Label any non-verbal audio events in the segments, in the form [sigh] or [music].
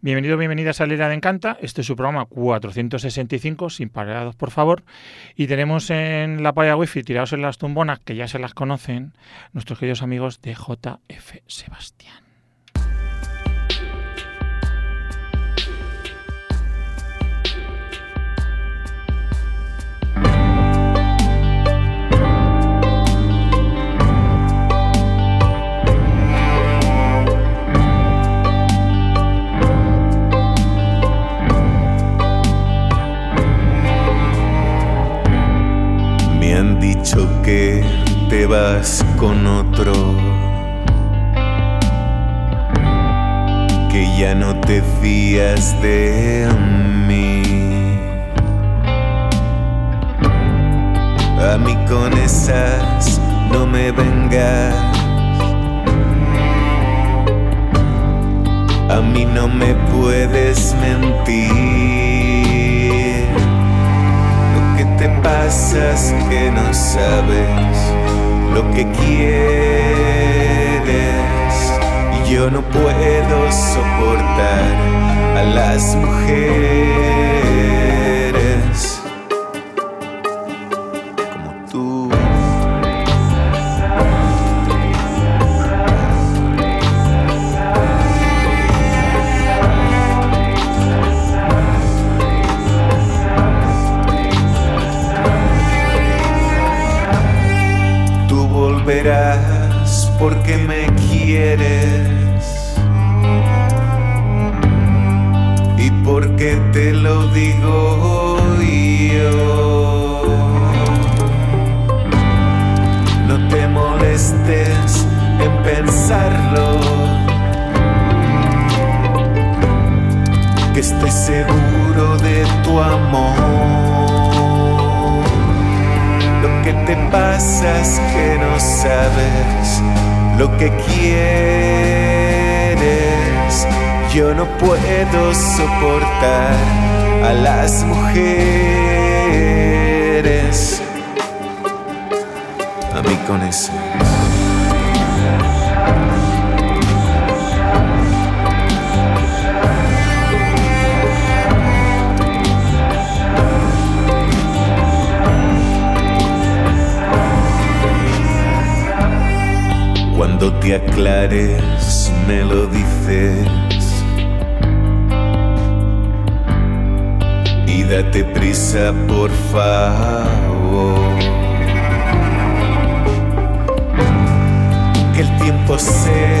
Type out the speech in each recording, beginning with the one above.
Bienvenido, bienvenida a Salera de Encanta. Este es su programa 465, sin parados, por favor. Y tenemos en la paya wifi, tirados en las tumbonas, que ya se las conocen, nuestros queridos amigos de JF Sebastián. Vas con otro, que ya no te fías de mí. A mí con esas no me vengas. A mí no me puedes mentir. te pasas que no sabes lo que quieres. Y yo no puedo soportar a las mujeres. Porque me quieres. Y porque te lo digo yo. No te molestes en pensarlo, que estoy seguro de tu amor que te pasas que no sabes lo que quieres. Yo no puedo soportar a las mujeres. A mí con eso. Cuando te aclares me lo dices. Y date prisa, por favor. Que el tiempo se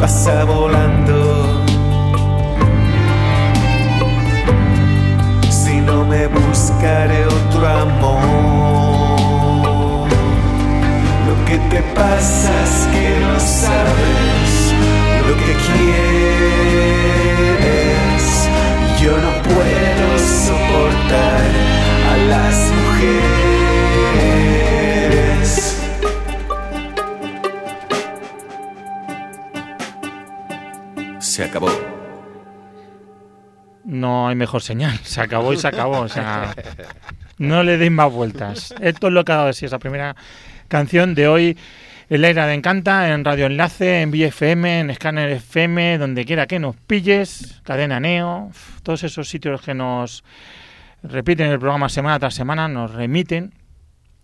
pasa volando. Si no me buscaré otro amor que te pasas que no sabes lo que quieres. Yo no puedo soportar a las mujeres. Se acabó. No hay mejor señal. Se acabó y se acabó. O sea, no le deis más vueltas. Esto es lo que ha dado de sí esa primera canción de hoy. El era de Encanta en Radio Enlace, en BFM, en Scanner FM, donde quiera que nos pilles, Cadena Neo, todos esos sitios que nos repiten el programa semana tras semana, nos remiten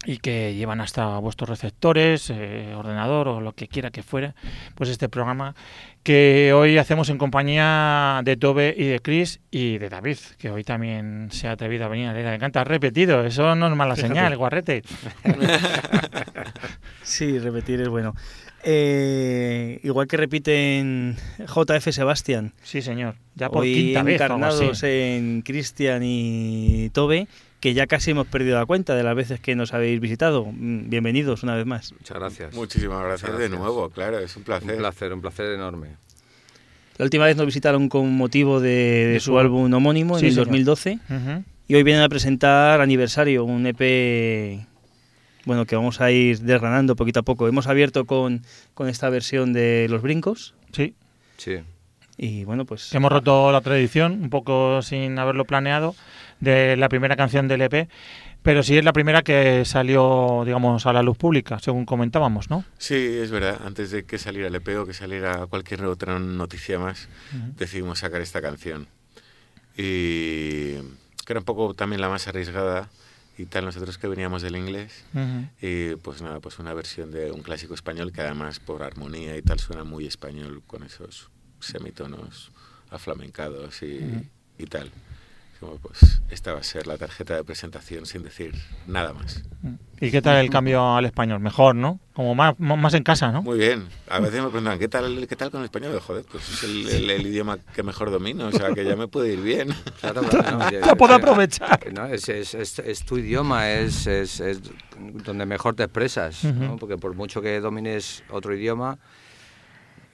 y que llevan hasta vuestros receptores, eh, ordenador o lo que quiera que fuera, pues este programa que hoy hacemos en compañía de Tobe y de Chris y de David, que hoy también se ha atrevido a venir a leer. Le encanta repetido, eso no es mala señal, guarrete. [laughs] sí, repetir es bueno. Eh, igual que repiten JF Sebastián. Sí, señor. Ya por hoy quinta vez. encarnados en Cristian y Tobe que ya casi hemos perdido la cuenta de las veces que nos habéis visitado. Mm, bienvenidos una vez más. Muchas gracias. Muchísimas gracias, de nuevo, claro, es un placer. Un placer, un placer enorme. La última vez nos visitaron con motivo de, su, álbum homónimo en el 2012 y hoy vienen a presentar Aniversario, un EP bueno que vamos a ir desgranando poquito a poco. Hemos abierto con, con esta versión de Los Brincos. Sí. Sí. Y bueno, pues... Hemos roto la tradición, un poco sin haberlo planeado, de la primera canción del EP, pero sí es la primera que salió, digamos, a la luz pública, según comentábamos, ¿no? Sí, es verdad. Antes de que saliera el EP o que saliera cualquier otra noticia más, decidimos sacar esta canción. Y que era un poco también la más arriesgada y tal, nosotros que veníamos del inglés. Y pues nada, pues una versión de un clásico español que además por armonía y tal suena muy español con esos semitonos aflamencados y, y tal pues esta va a ser la tarjeta de presentación sin decir nada más. ¿Y qué tal el cambio al español? Mejor, ¿no? Como más, más en casa, ¿no? Muy bien. A veces me preguntan, ¿qué tal, qué tal con el español? Joder, pues es el, idioma que mejor domino, o sea, que ya me puede ir bien. [laughs] Claro, no, puedo aprovechar. No, es, es, es, tu idioma, es, es, donde mejor te expresas, ¿no? Porque por mucho que domines otro idioma,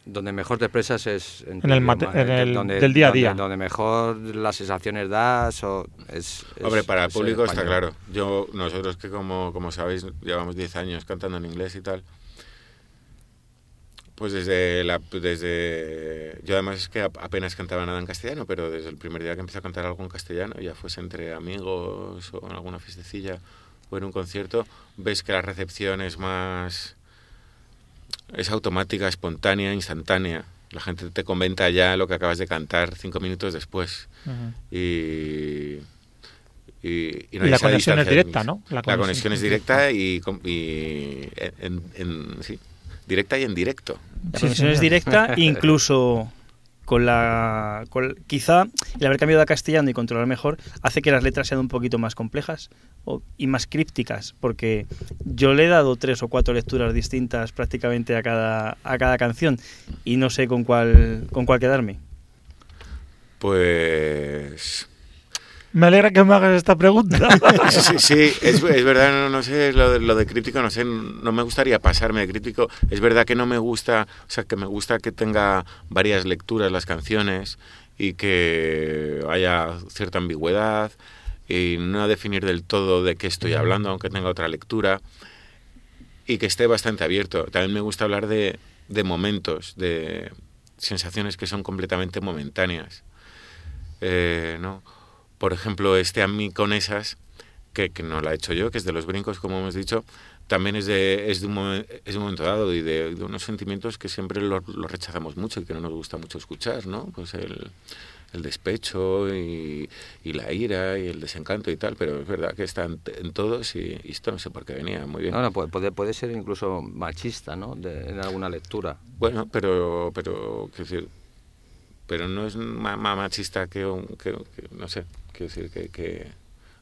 donde mejor te expresas es en, el, del día a día. Donde, mejor las sensaciones das o es, Hombre, para el público está claro. Yo, nosotros que como, como sabéis llevamos 10 años cantando en inglés y tal, pues desde la, desde yo además es que apenas cantaba nada en castellano, pero desde el primer día que empecé a cantar algo en castellano, ya fuese entre amigos o en alguna fiestecilla o en un concierto, ves que la recepción es más es automática, espontánea, instantánea. La gente te comenta ya lo que acabas de cantar cinco minutos después. y, y, la conexión es directa, ¿no? La conexión, es directa y, en, sí, directa y en directo. La conexión es directa, [laughs] [laughs] incluso con la quizá el haber cambiado a castellano y controlar mejor hace que las letras sean un poquito más complejas y más crípticas porque yo le he dado tres o cuatro lecturas distintas prácticamente a cada a cada canción y no sé con cuál con cuál quedarme. Pues me alegra que me hagas esta pregunta. [laughs] sí, sí es, verdad, no, sé, lo de, lo de, crítico, no sé, no me gustaría pasarme de crítico. Es verdad que no me gusta, o sea, que me gusta que tenga varias lecturas las canciones y que haya cierta ambigüedad y no definir del todo de qué estoy hablando, aunque tenga otra lectura y que esté bastante abierto. También me gusta hablar de, de momentos, de sensaciones que son completamente momentáneas. Eh, ¿no? Por ejemplo, este A mí con esas, que, que no la he hecho yo, que es de los brincos, como hemos dicho, también es de, es de, un, es un momento dado y de, unos sentimientos que siempre los lo rechazamos mucho y que no nos gusta mucho escuchar, ¿no? Pues el, el despecho y, y, la ira y el desencanto y tal, pero es verdad que están en todos y, esto no sé por qué venía muy bien. No, no, puede, puede ser incluso machista, ¿no? De, en alguna lectura. Bueno, pero, pero, decir, pero no es más machista que, que, que no sé, Quiero decir que, que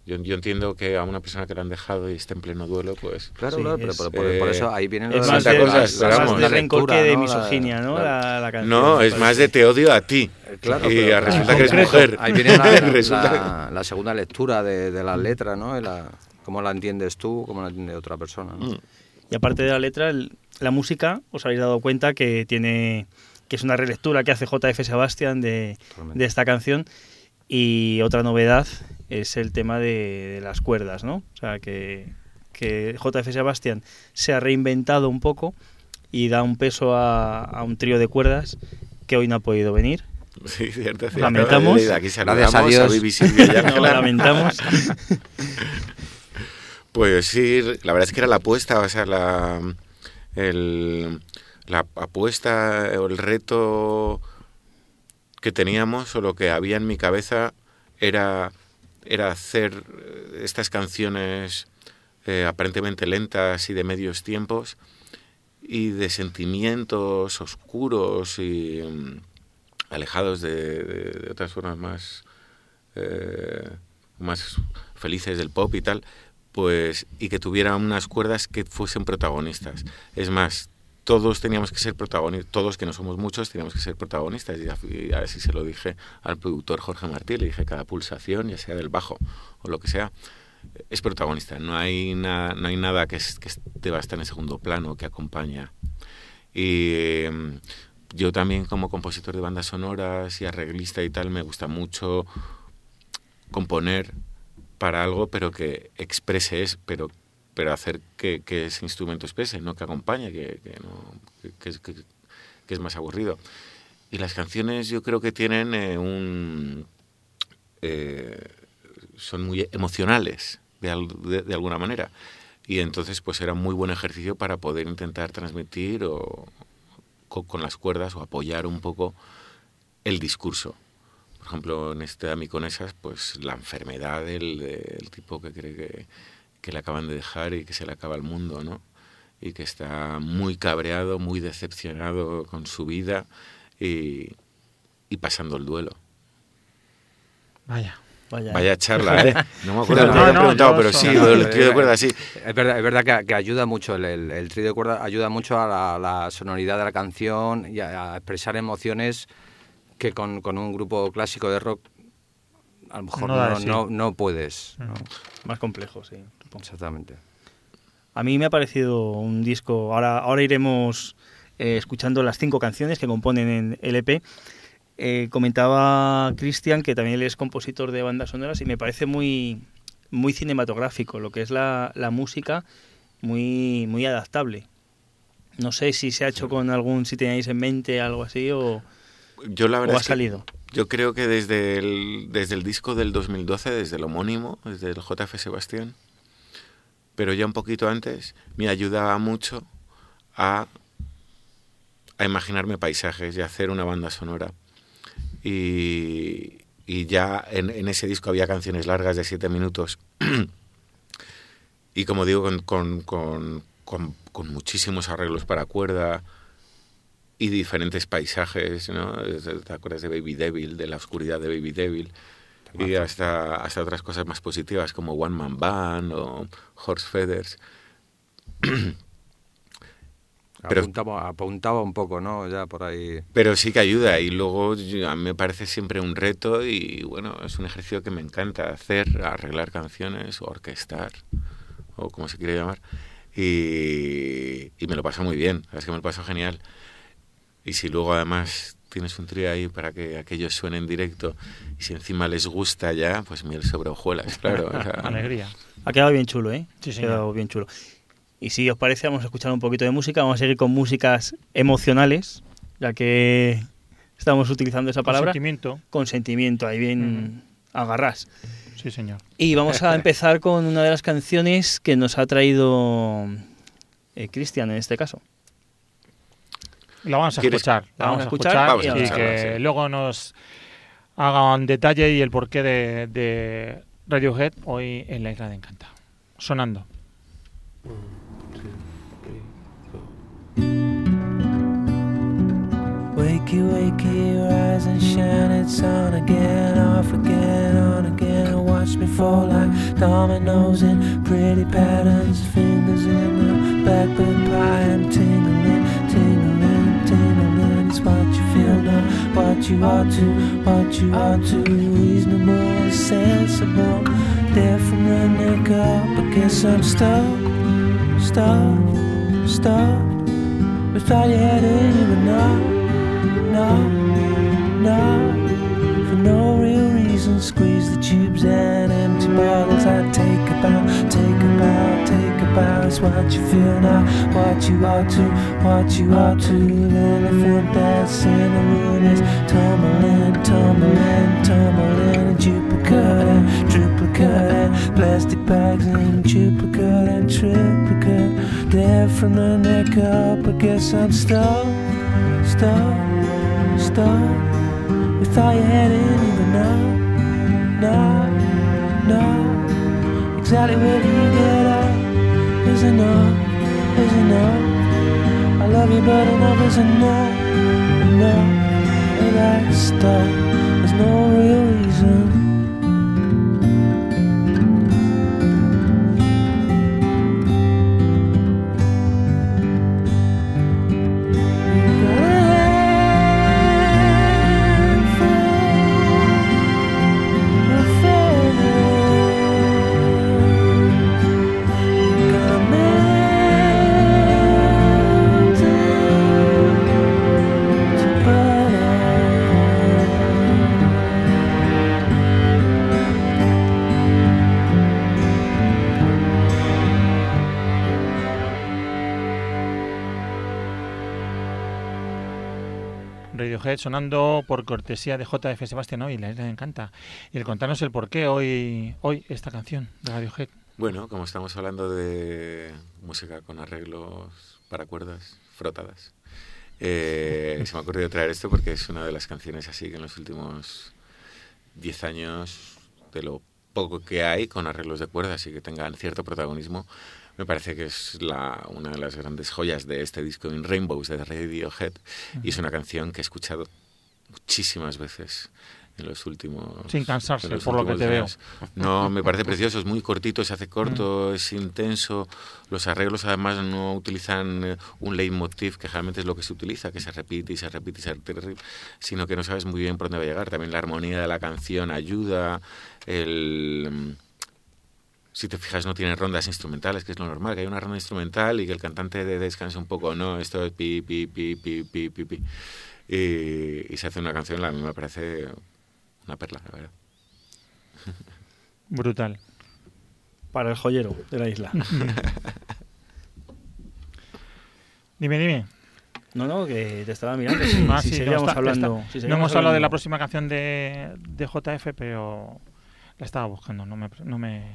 yo, yo, entiendo que a una persona que la han dejado y está en pleno duelo, pues... Claro, claro, pero por, por, eso ahí vienen es más de, cosas, más de rencor que de misoginia, ¿no? La, la canción, no, es más de te odio a ti. Eh, claro, y pero, resulta que eres mujer. Ahí viene la, [laughs] la, segunda lectura de, de las letras, ¿no? La, cómo la entiendes tú, cómo la entiende otra persona. ¿no? Mm. Y aparte de la letra, el, la música, os habéis dado cuenta que tiene que es una relectura que hace JF Sebastián de, de esta canción y otra novedad es el tema de, las cuerdas, ¿no? O sea, que, que JF Sebastián se ha reinventado un poco y da un peso a, un trío de cuerdas que hoy no ha podido venir. Sí, cierto, cierto. Lamentamos. Aquí Gracias a Dios. [laughs] no, lamentamos. [laughs] Pues sí, la verdad es que era la apuesta, o sea, la, el, la apuesta o el reto que teníamos o lo que había en mi cabeza era, era hacer eh, estas canciones eh, aparentemente lentas y de medios tiempos y de sentimientos oscuros y mm, alejados de, otras formas más, eh, más felices del pop y tal, pues y que tuvieran unas cuerdas que fuesen protagonistas. Es más, todos teníamos que ser protagonistas, todos que no somos muchos teníamos que ser protagonistas. Y, así se lo dije al productor Jorge Martí, le dije cada pulsación, ya sea del bajo o lo que sea, es protagonista. No hay, nada, hay nada que, que deba estar en segundo plano, que acompaña. Y em, yo también como compositor de bandas sonoras y arreglista y tal, me gusta mucho componer para algo, pero que exprese es, pero pero hacer que, ese instrumento exprese, no que acompañe, que, que, no, que, es más aburrido. y las canciones yo creo que tienen eh, un... Eh, son muy emocionales, de, de, alguna manera. Y entonces pues era muy buen ejercicio para poder intentar transmitir o, con, las cuerdas o apoyar un poco el discurso. Por ejemplo, en este Amiconesas, pues la enfermedad del, del tipo que cree que, que, le acaban de dejar y que se le acaba el mundo, ¿no? Y que está muy cabreado, muy decepcionado con su vida y, y pasando el duelo. Vaya. Vaya, charla, ¿eh? No me acuerdo, [laughs] no, no, preguntado, pero sí, el trío de cuerda, sí. Es verdad, es verdad que, ayuda mucho, el, el, trío de cuerda ayuda mucho a la, sonoridad de la canción y a, expresar emociones que con, con, un grupo clásico de rock a lo mejor no, no, puedes. Más complejo, sí. Exactamente. A mí me ha parecido un disco, ahora, ahora iremos eh, escuchando las cinco canciones que componen en el EP eh, comentaba Cristian que también él es compositor de bandas sonoras y me parece muy, muy cinematográfico lo que es la, música, muy, muy adaptable. No sé si se ha hecho con algún, si tenéis en mente algo así o, yo la verdad ha salido. yo creo que desde el, desde el disco del 2012, desde el homónimo, desde el JF Sebastián, pero ya un poquito antes, me ayudaba mucho a, a imaginarme paisajes y hacer una banda sonora y, ya en, ese disco había canciones largas de siete minutos [clears throat] y como digo con, con, muchísimos arreglos para cuerda y diferentes paisajes, ¿no? ¿Te acuerdas de Baby Devil, de la oscuridad de Baby Devil? Y hasta, hasta otras cosas más positivas como One Man Band o Horse Feathers. [clears throat] Pero, apuntaba, apuntaba un poco, ¿no? Ya por ahí. Pero sí que ayuda y luego a mí me parece siempre un reto y bueno, es un ejercicio que me encanta hacer, arreglar canciones o orquestar o como se quiere llamar. Y, y me lo paso muy bien, es que me lo paso genial. Y si luego además tienes un trío ahí para que aquellos suenen en directo y si encima les gusta ya, pues miel sobre hojuelas, claro. [laughs] Alegría. Ha quedado bien chulo, ¿eh? Sí, sí. Ha quedado bien chulo. Y si os parece, vamos a escuchar un poquito de música. Vamos a seguir con músicas emocionales, ya que estamos utilizando esa palabra. Consentimiento. Consentimiento, ahí bien agarras. Sí, señor. Y vamos a [laughs] empezar con una de las canciones que nos ha traído eh, Cristian en este caso. La vamos a escuchar. La vamos, a escuchar, y, que luego nos haga un detalle y el porqué de, de Radiohead hoy en la isla de Encanta. Sonando. Wakey, wakey, rise and shine. It's on again, off again, on again. Watch me fall like dominoes in pretty patterns. Fingers in the blackbird pie. I'm tingling, what you ought to, what you ought to. Reasonable, sensible. There from the neck up. I guess I'm stuck, stuck, stuck. Without your head in, you know no, no, what you feel now, what you ought to, what you ought to. The elephant that's in the room is tumbling, tumbling, tumbling. And duplicate and triplicate and plastic bags and duplicate and triplicate. There from the neck up, I guess I'm stuck, stuck start without your head in even now, now, now. Exactly where do you get out? Is enough, is enough. I love you, but enough is enough, enough. And that stuff, there's no real reason. Sonando por cortesía de JF Sebastián hoy, la isla encanta. Y el contarnos el por qué hoy, hoy esta canción de Radiohead. Bueno, como estamos hablando de música con arreglos para cuerdas frotadas, eh, se me ha ocurrido traer esto porque es una de las canciones así que en los últimos 10 años, de lo poco que hay con arreglos de cuerdas y que tengan cierto protagonismo, me parece que es la, una de las grandes joyas de este disco In Rainbows de Radiohead. Y es una canción que he escuchado muchísimas veces en los últimos sin cansarse por lo que te veo. no me parece precioso es muy cortito se hace corto es intenso los arreglos además no utilizan eh, un leitmotiv que generalmente es lo que se utiliza que se repite y se repite y se repite sino que no sabes muy bien por dónde va a llegar. También la armonía de la canción ayuda el si te fijas, no tiene rondas instrumentales, que es lo normal, que hay una ronda instrumental y que el cantante descanse un poco. No, esto es pi, pi, pi, pi, pi, pi, pi. Y, y se hace una canción, a mí me parece una perla, la verdad. Brutal. Para el joyero de la isla. [laughs] dime, dime. No, no, que te estaba mirando. Si, Ah, si sí, seguíamos no, está- hablando. está- si no seguíamos hemos hablado de la próxima canción de, de JF, pero la estaba buscando. No me, no me,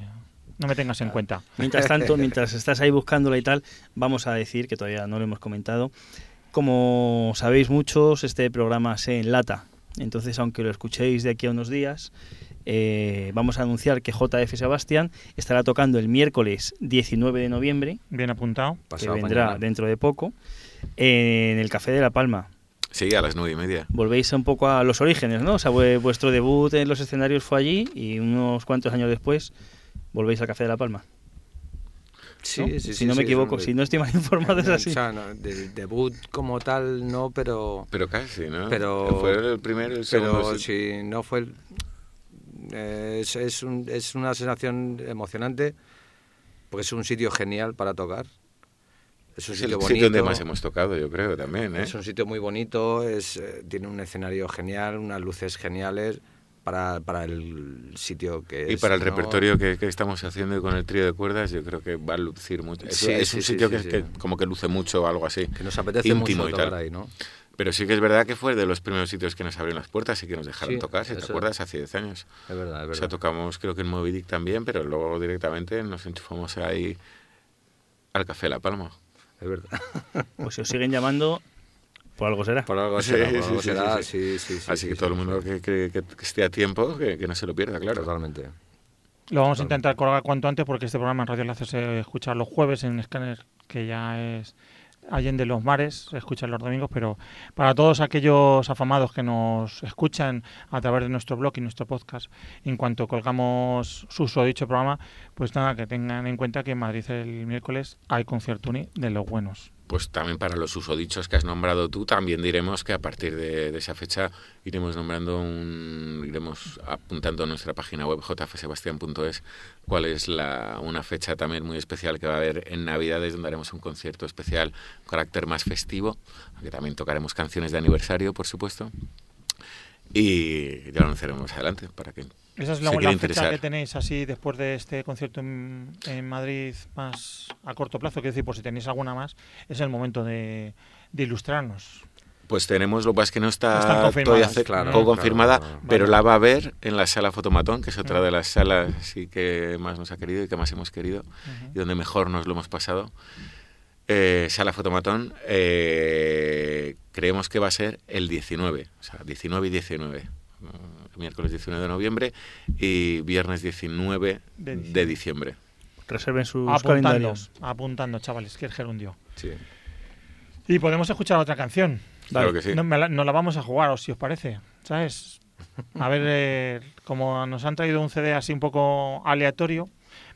no me tengas en cuenta. Mientras tanto, [laughs] mientras estás ahí buscándola y tal, vamos a decir, que todavía no lo hemos comentado, como sabéis muchos, este programa se enlata. Entonces, aunque lo escuchéis de aquí a unos días, eh, vamos a anunciar que JF Sebastián estará tocando el miércoles 19 de noviembre, Bien apuntado. Pasado que vendrá mañana. dentro de poco, en el Café de la Palma. Sí, a las nueve y media. Volvéis un poco a los orígenes, ¿no? O sea, vue- vuestro debut en los escenarios fue allí y unos cuantos años después volvéis al Café de la Palma. Sí, ¿no? sí, si sí, no me sí, equivoco, si no estoy mal informado es así. O sea, no, del debut como tal no, pero Pero casi, ¿no? Pero- Fue el primero, el segundo. pero sí. si no fue el, eh, es, es, un- es una sensación emocionante porque es un sitio genial para tocar. Es un Es el sitio sitio bonito. donde más hemos tocado, yo creo, también, ¿eh? Es un sitio muy bonito, es, eh, tiene un escenario genial, unas luces geniales para, para el sitio que Y es, para el ¿no? repertorio que, que estamos haciendo con el trío de cuerdas, yo creo que va a lucir mucho. Es, Sí, es sí, un sí, sitio sí, que, sí. que como que luce mucho o algo así. Que nos apetece íntimo mucho y tal. ahí, ¿no? Pero sí que es verdad que fue de los primeros sitios que nos abrieron las puertas y que nos dejaron Sí, tocar, si te acuerdas, hace 10 años. Es verdad, es O verdad. sea, tocamos creo que en Moby Dick también, pero luego directamente nos enchufamos ahí al Café La Palma. Es verdad. Pues si os siguen llamando, por algo será. Por algo Sí, será, por sí, algo sí, será, sí, sí, sí, sí, Así sí, que sí, todo el mundo sí. que, que- que- esté a tiempo, que, que no se lo pierda, claro. Totalmente. Lo vamos a intentar colgar cuanto antes porque este programa en Radio Enlace se escucha los jueves en Scanner, que ya es Allende los Mares, se escucha los domingos, pero para todos aquellos afamados que nos escuchan a través de nuestro blog y nuestro podcast, en cuanto colgamos su dicho programa, pues nada, que tengan en cuenta que en Madrid el miércoles hay concierto uni de los buenos. Pues también para los usodichos que has nombrado tú, también diremos que a partir de, esa fecha iremos nombrando un, iremos apuntando a nuestra página web jfsebastian.es cuál es la, una fecha también muy especial que va a haber en Navidades donde haremos un concierto especial carácter más festivo, que también tocaremos canciones de aniversario, por supuesto. Y ya lo anunciaremos adelante para que Esa es la, la fecha que tenéis así después de este concierto en, en Madrid más a corto plazo. Quiero decir, por si tenéis alguna más, es el momento de, de ilustrarnos. Pues tenemos, lo que pasa es que no está están confirmadas, todavía ce- claro, poco claro, confirmada, claro. pero Vale. la va a ver en la sala Fotomatón, que es otra de las salas sí que más nos ha querido y que más hemos querido y donde mejor nos lo hemos pasado. Eh, sala Fotomatón, eh, creemos que va a ser el 19, o sea, 19 y 19. mm, Miércoles 19 de noviembre y viernes 19 De de diciembre. Reserven sus Apuntando, calendarios. apuntando, chavales, que es gerundio. Sí. Y podemos escuchar otra canción. Claro que sí. No, la, nos la vamos a jugar, o si os parece. ¿Sabes? A ver, eh, como nos han traído un CD así un poco aleatorio,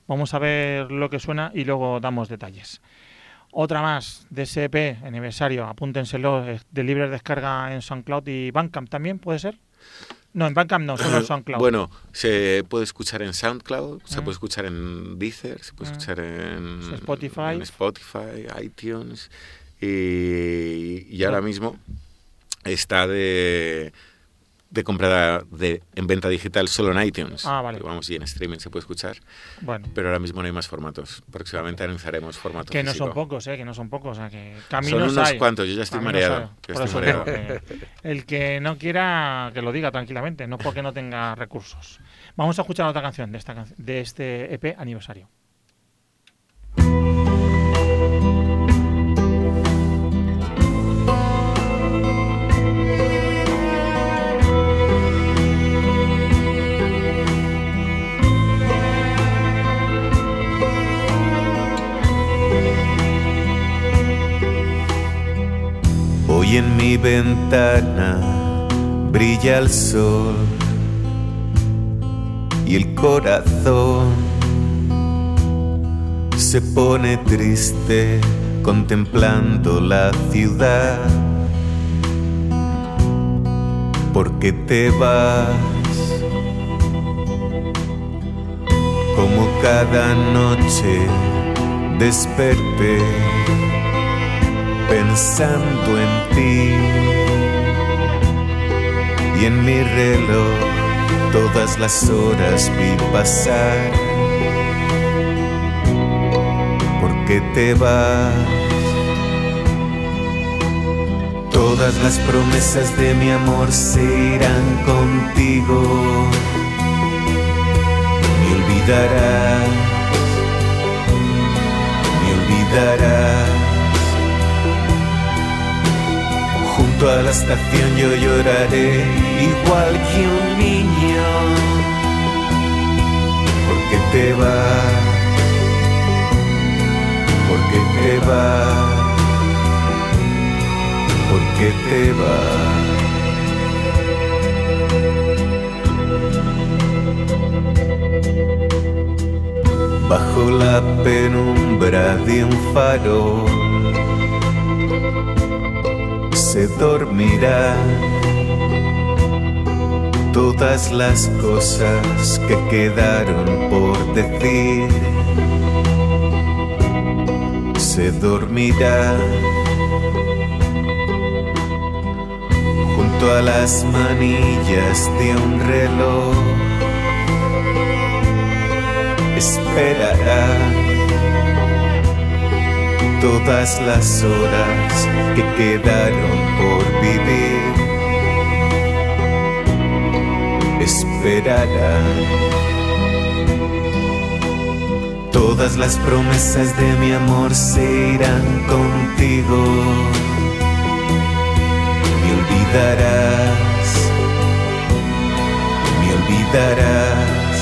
vamos a ver lo que suena y luego damos detalles. Otra más de ese EP, aniversario, apúntenselo, eh, de libre descarga en SoundCloud y Bandcamp también, ¿puede ser? No, en Bandcamp no, solo en SoundCloud. Bueno, se puede escuchar en SoundCloud, se Mm. puede escuchar en Deezer, se puede Mm. escuchar en Spotify. en Spotify, iTunes y, y ahora mismo está de de compra de, en venta digital solo en iTunes. Ah, vale. vamos, y en streaming se puede escuchar. Bueno. Pero ahora mismo no hay más formatos. Próximamente anunciaremos formatos. Que no físico. son pocos, ¿eh? Que no son pocos. O sea, que Son unos hay. cuantos, yo ya estoy Caminos mareado. yo estoy eso mareado. el que no quiera, que lo diga tranquilamente, no porque no tenga recursos. Vamos a escuchar otra canción de, esta, de este EP aniversario. Mi ventana brilla el sol y el corazón se pone triste contemplando la ciudad. Porque te vas como cada noche desperté pensando en ti. Y en mi reloj todas las horas vi pasar. Porque te vas todas las promesas de mi amor se irán contigo. Me olvidarás me olvidarás Junto a la estación yo lloraré igual que un niño. Porque te vas, porque te vas, porque te vas. Bajo la penumbra de un farol se dormirá todas las cosas que quedaron por decir. Se dormirá junto a las manillas de un reloj. Esperará todas las horas que quedaron por vivir. Esperará todas las promesas de mi amor se irán contigo. Me olvidarás, me olvidarás.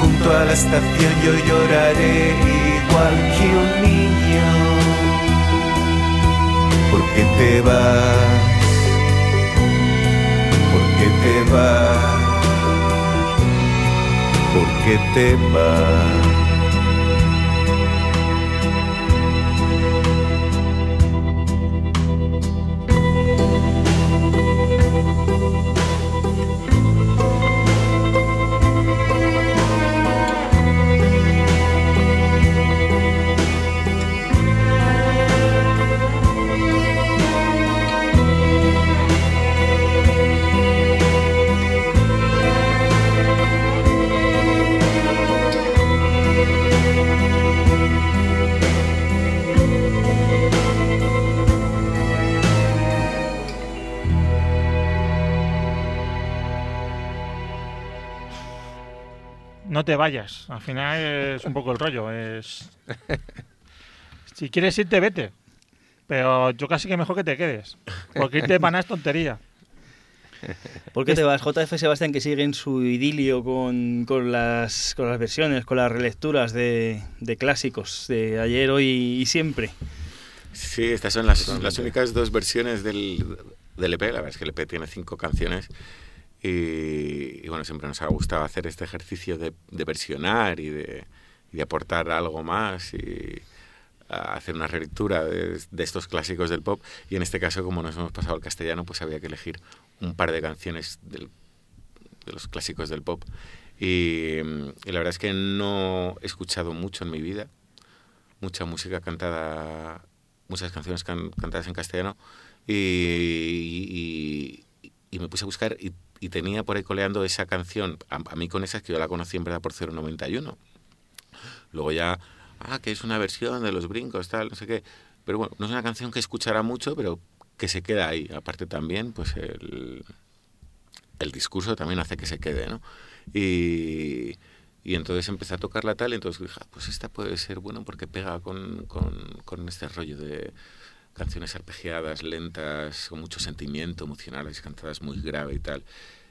Junto a la estación yo lloraré que un niño. Porque te vas, porque te vas, porque te vas. Te vayas. Al final es un poco el rollo. Es [laughs] si quieres irte, vete. Pero yo casi que mejor que te quedes. Porque irte para nada es tontería. ¿Por qué te vas? JF Sebastián que sigue en su idilio con, con las, con las versiones, con las relecturas de, de clásicos de ayer, hoy y siempre. Sí, estas son las, las únicas dos versiones del, del EP. La verdad es que el EP tiene cinco canciones. Y, bueno, siempre nos ha gustado hacer este ejercicio de, de versionar y de, y de aportar algo más y hacer una relectura de, estos clásicos del pop. Y en este caso, como nos hemos pasado al castellano, pues había que elegir un par de canciones del, de los clásicos del pop. Y, y la verdad es que no he escuchado mucho en mi vida, mucha música cantada, muchas canciones can- cantadas en castellano. y, y, me puse a buscar y, tenía por ahí coleando esa canción, a, mí con esa que yo la conocí en verdad por 091. Luego ya, ah, que es una versión de los brincos, tal, no sé qué. Pero bueno, no es una canción que escuchará mucho, pero que se queda ahí. Aparte también, pues el, el discurso también hace que se quede, ¿no? Y, y entonces empecé a tocarla tal, y entonces dije, ah, pues esta puede ser bueno porque pega con, con, con, este rollo de canciones arpegiadas, lentas, con mucho sentimiento, emocionales, cantadas muy grave y tal.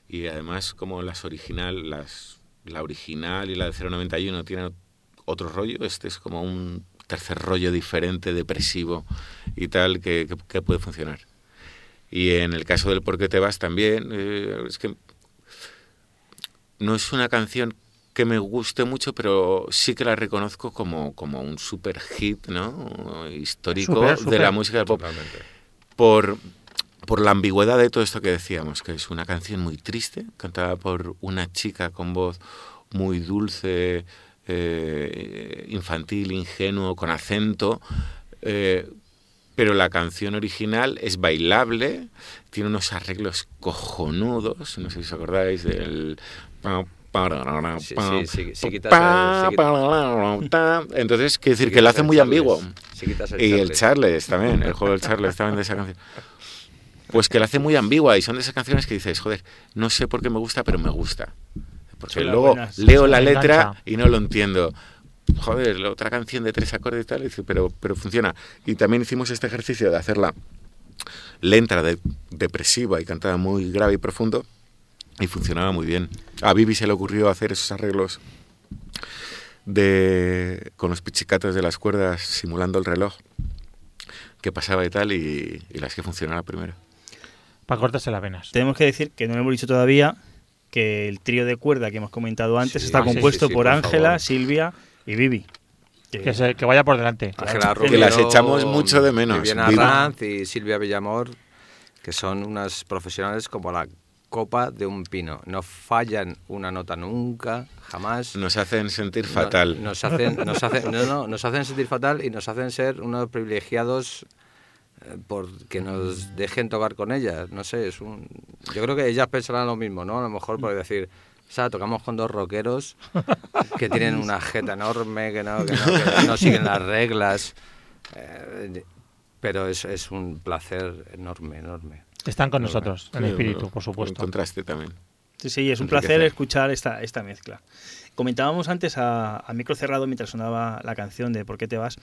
Y además, como las original, las, la original y la de 091 tienen otro rollo, este es como un tercer rollo diferente, depresivo y tal, que, que, puede funcionar. Y en el caso del Por qué te vas también, eh, es que no es una canción que me guste mucho, pero sí que la reconozco como, como un super hit ¿no? histórico de la música del pop. Por, por la ambigüedad de todo esto que decíamos, que es una canción muy triste, cantada por una chica con voz muy dulce, eh, infantil, ingenuo, con acento, eh, pero la canción original es bailable, tiene unos arreglos cojonudos, no sé si os acordáis del... Entonces, quiere decir que lo hace muy ambiguo. y el Charles también, el juego del Charles también de esa canción. Pues que la hace muy ambigua y son de esas canciones que dices, joder, no sé por qué me gusta, pero me gusta. Porque luego leo la letra y no lo entiendo. Joder, la otra canción de tres acordes y tal, pero, pero funciona. Y también hicimos este ejercicio de hacerla lenta, de, depresiva y cantada muy grave y profundo. Y funcionaba muy bien. A Vivi se le ocurrió hacer esos arreglos de, con los pichicatos de las cuerdas simulando el reloj que pasaba y tal, y, y las que funcionara primero. Para cortarse las venas. Tenemos que decir que no lo hemos dicho todavía, que el trío de cuerda que hemos comentado antes está ah, compuesto por Ángela, Silvia y Vivi. Que, que, vaya por delante. que las echamos mucho de menos. Viviana Ranz y Silvia Villamor, que son unas profesionales como la copa de un pino. No fallan una nota nunca, jamás. Nos hacen sentir fatal. nos, hacen, nos, hacen, no, no, nos hacen sentir fatal y nos hacen ser unos privilegiados eh, por que nos dejen tocar con ellas. No sé, es un... Yo creo que ellas pensarán lo mismo, ¿no? A lo mejor por decir... O sea, tocamos con dos rockeros que tienen una jeta enorme, que no, que no, siguen las reglas. Eh, pero es, es un placer enorme, enorme. Están con nosotros, en espíritu, por supuesto. En contraste también. Sí, sí, es un placer escuchar esta, esta mezcla. Comentábamos antes a, micro cerrado mientras sonaba la canción de ¿Por qué te vas?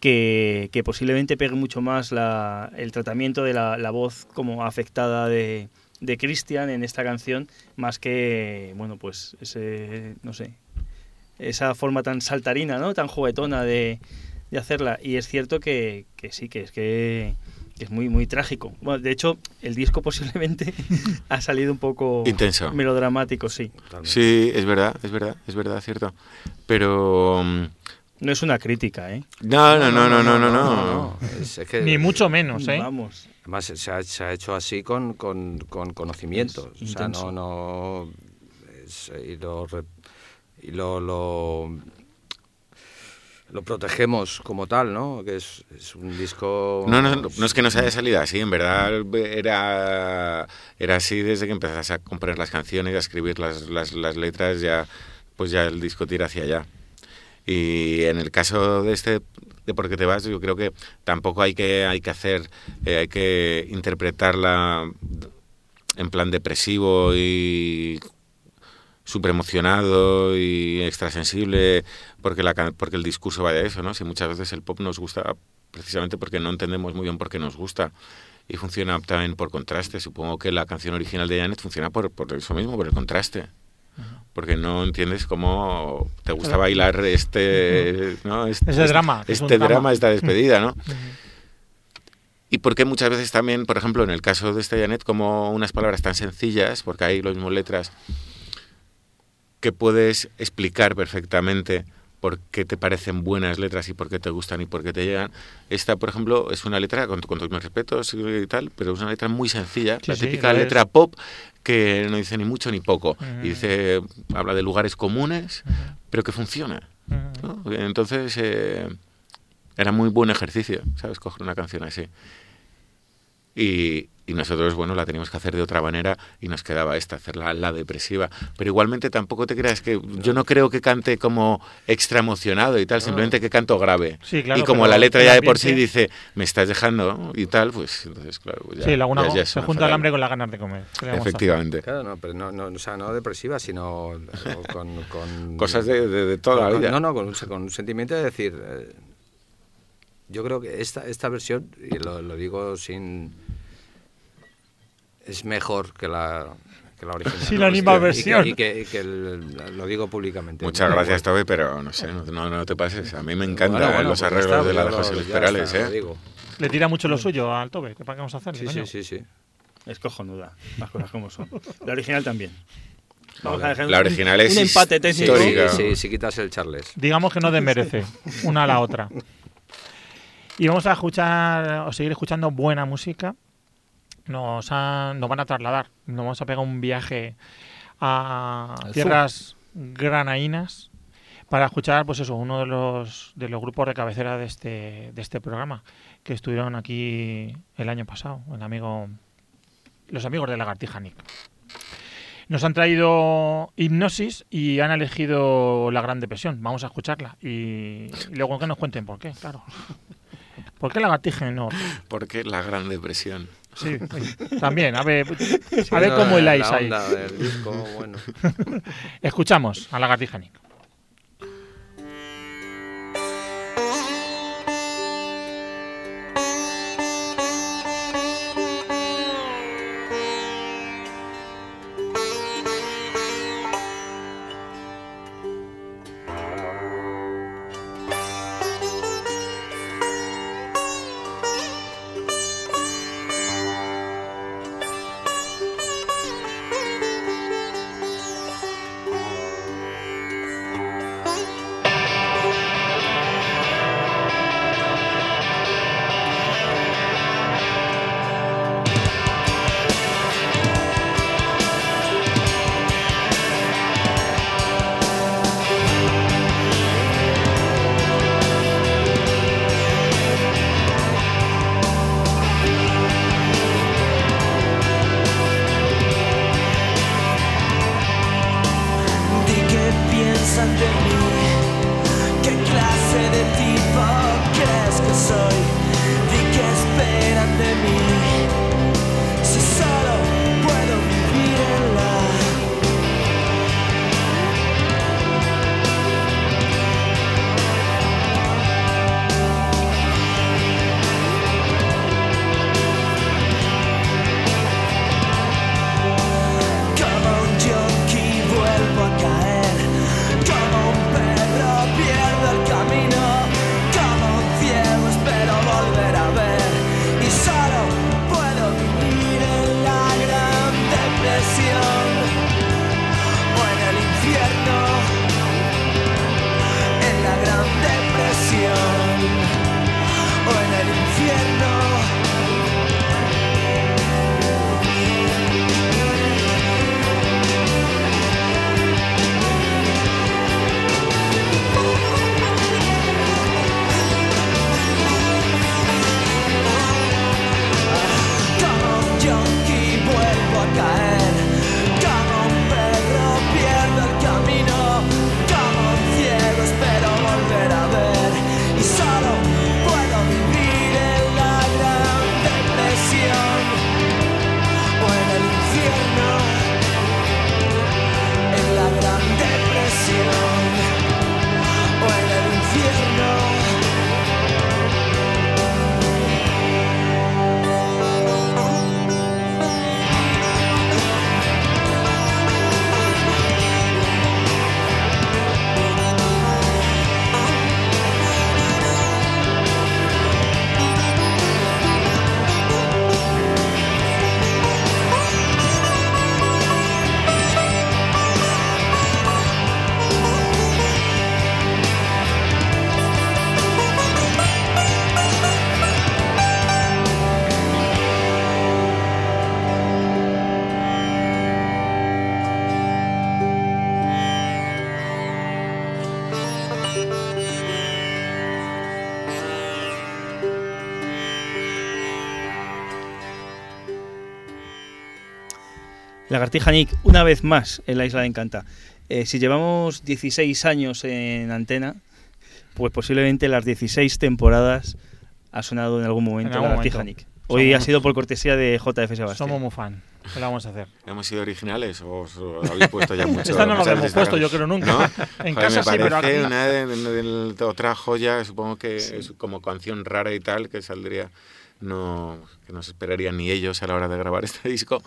Que, posiblemente pegue mucho más el tratamiento de la, voz como afectada de, de Christian en esta canción, más que, bueno, pues ese, no sé, esa forma tan saltarina, ¿no? Tan juguetona de, de hacerla. Y es cierto que, que sí, que es que es muy muy trágico. Bueno, de hecho, el disco posiblemente [laughs] ha salido un poco intenso, melodramático, sí. Sí, es verdad, es verdad, es verdad, cierto. Pero mm, no es una crítica, ¿eh? No, no, no, no, no, no, no. Ni mucho menos, ¿eh? Vamos. Además, se ha, se ha hecho así con, con, con conocimiento. o sea, no, no. y lo, y lo, lo lo protegemos como tal, ¿no? Que es, un disco... No, no, no, es que nos haya salido así, en verdad era, era así desde que empezaste a componer las canciones, a escribir las, las, las, letras, ya, pues ya el disco tira hacia allá. Y en el caso de este, de Por qué te vas, yo creo que tampoco hay que, hay que hacer, eh, hay que interpretarla en plan depresivo y súper emocionado y extrasensible porque, la, porque el discurso va de eso, ¿no? Si muchas veces el pop nos gusta precisamente porque no entendemos muy bien por qué nos gusta y funciona también por contraste. Supongo que la canción original de Janet funciona por, por eso mismo, por el contraste. Porque no entiendes cómo te gusta bailar este, ¿no? este, Ese drama. Este drama, esta despedida, ¿no? Y porque muchas veces también, por ejemplo, en el caso de esta Janet, como unas palabras tan sencillas, porque hay las mismas letras, que puedes explicar perfectamente por qué te parecen buenas letras y por qué te gustan y por qué te llegan. Esta, por ejemplo, es una letra, con, con todos mis respetos y tal, pero es una letra muy sencilla, la típica letra pop que no dice ni mucho ni poco. Y dice, habla de lugares comunes, pero que funciona. Entonces, eh, era muy buen ejercicio, ¿sabes? Coger una canción así. y, y nosotros, bueno, la teníamos que hacer de otra manera y nos quedaba esta, hacerla la depresiva. Pero igualmente tampoco te creas que yo no creo que cante como extra emocionado y tal, simplemente que canto grave. Sí, claro, y como la letra el ya de por sí dice, me estás dejando y tal, pues entonces, claro, pues ya, sí, Laguna ya- ya es se una junta el fatal. hambre con las ganas de comer. Efectivamente. Claro, no, pero no, no, o sea, no depresiva, sino con... con- [laughs] Cosas de, de- de toda la vida. No, no, con un, con un sentimiento de decir... eh, yo creo que esta, esta versión, y lo, lo digo sin... Es mejor que la, que la original. Sí, la misma Y que- versión. Y que, y que el- lo digo públicamente. Muchas ¿no? gracias. Toby, pero no sé, no, no, te pases. A mí me encantan Bueno, bueno, los pues arreglos está, de la de José Luis Perales, está, lo ¿eh? digo. Le tira mucho lo suyo al tope. ¿Qué vamos a hacerle? Sí, sí, sí, sí. Es cojonuda, las cosas como son. La original también. Vamos Vale. a dejar La un- original es un empate técnico. histórica. sí, sí, si quitas el Charles. Digamos que no desmerece una a la otra. Y vamos a escuchar, o seguir escuchando buena música. Nos, han- nos van a trasladar, nos vamos a pegar un viaje a Al tierras granaínas para escuchar, pues eso, uno de los, de los grupos de cabecera de este, de este programa que estuvieron aquí el año pasado, el amigo, los amigos de Lagartija Nick. Nos han traído Hipnosis y han elegido La Gran Depresión. Vamos a escucharla y, y luego que nos cuenten por qué, claro. ¿Por qué Lagartija no? Porque la Gran Depresión. Sí, [laughs] también, a ver, a ver cómo la- hiláis la ahí. onda del disco, bueno. [laughs] Escuchamos a Lagartija Nick. Lagartija Nick, una vez más en la Isla de Encanta. Eh, si llevamos 16 años en antena, pues posiblemente las 16 temporadas ha sonado en algún momento Lagartija Nick. Hoy ha sido por cortesía de JF Sebastián. Somos muy fan. ¿Qué la vamos a hacer? ¿Hemos sido originales o os habéis puesto ya [laughs] mucho? Esta no la hemos puesto, yo creo nunca. [laughs] En casa sí, pero aquí... una otra joya, supongo que es como canción rara y tal, que saldría, no, que no se esperarían ni ellos a la hora de grabar este disco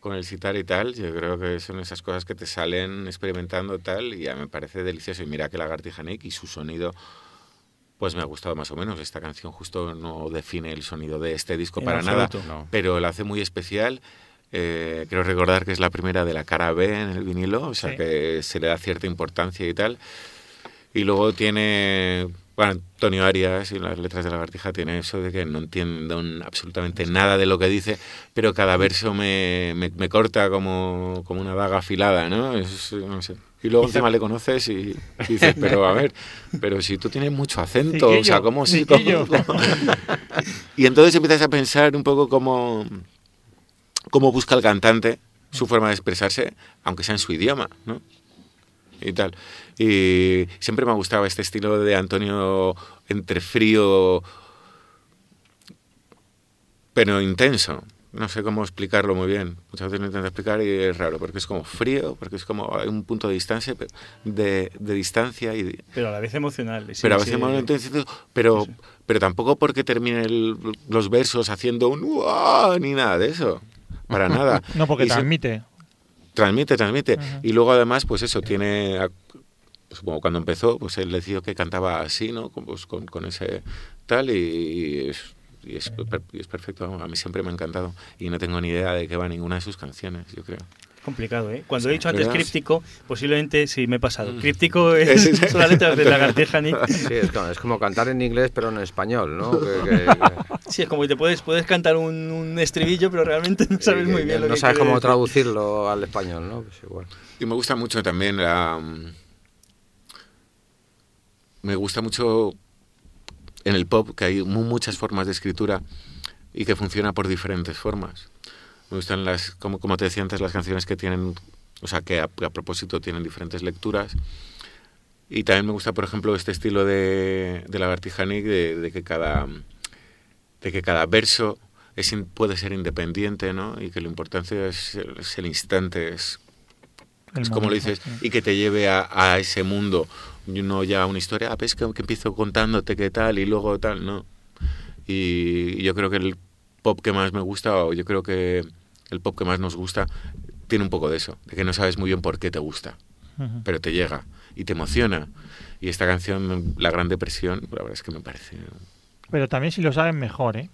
con el citar y tal, yo creo que son esas cosas que te salen experimentando tal y ya me parece delicioso. Y mira que Lagartija Nick y su sonido, pues me ha gustado más o menos. Esta canción justo no define el sonido de este disco para nada, pero la hace muy especial. Eh, quiero recordar que es la primera de la cara B en el vinilo, o sea que se le da cierta importancia y tal. Y luego tiene bueno, Antonio Arias y las letras de la Lagartija tiene eso de que no entiendo absolutamente nada de lo que dice, pero cada verso me, me, corta como, como, una daga afilada, ¿no? no sé. Y luego encima le conoces y, dices, pero a ver, pero si tú tienes mucho acento, o sea, ¿cómo si? [laughs] y entonces empiezas a pensar un poco cómo, cómo busca el cantante su forma de expresarse, aunque sea en su idioma, ¿no? Y tal. Y siempre me ha gustado este estilo de Antonio entre frío pero intenso. No sé cómo explicarlo muy bien. Muchas veces lo intento explicar y es raro, porque es como frío, porque es como hay un punto de distancia, de, de distancia y... Pero a la vez emocional. pero a veces emocional, pero, pero tampoco porque termine los versos haciendo un ni nada de eso. Para [laughs] nada. no, porque transmite. Transmite, transmite. Y luego además, pues eso, tiene, supongo cuando empezó, pues él decidió que cantaba así, ¿no? Pues con, con ese tal y, es, y, es, y es perfecto. A mí siempre me ha encantado y no tengo ni idea de qué va ninguna de sus canciones, yo creo complicado, ¿eh? Cuando he dicho antes críptico, posiblemente sí me he pasado. Mm. Críptico [laughs] es la letra de lagartija Nick. Sí, es como, es como, cantar en inglés pero en español, ¿no? Sí, es como que te puedes, puedes cantar un, estribillo pero realmente no sabes muy bien lo no sabes cómo traducirlo al español, ¿no? Pues igual. Y me gusta mucho también la... Mm, me gusta mucho en el pop que hay muchas formas de escritura y que funciona por diferentes formas. Me gustan las, como, como te decía antes, las canciones que tienen, o sea, que a, propósito tienen diferentes lecturas. Y también me gusta, por ejemplo, este estilo de, de la de, de, que cada, de que cada verso es, puede ser independiente, ¿no? Y que lo importante es, el instante, es, es como lo dices, y que te lleve a, a, ese mundo, no ya una historia, ah, ves que, que empiezo contándote qué tal y luego tal, ¿no? Y yo creo que el pop que más me gusta, o yo creo que el pop que más nos gusta, tiene un poco de eso, de que no sabes muy bien por qué te gusta, pero te llega y te emociona. Y esta canción, La Gran Depresión, la verdad es que me parece... Pero también si lo sabes mejor, ¿eh?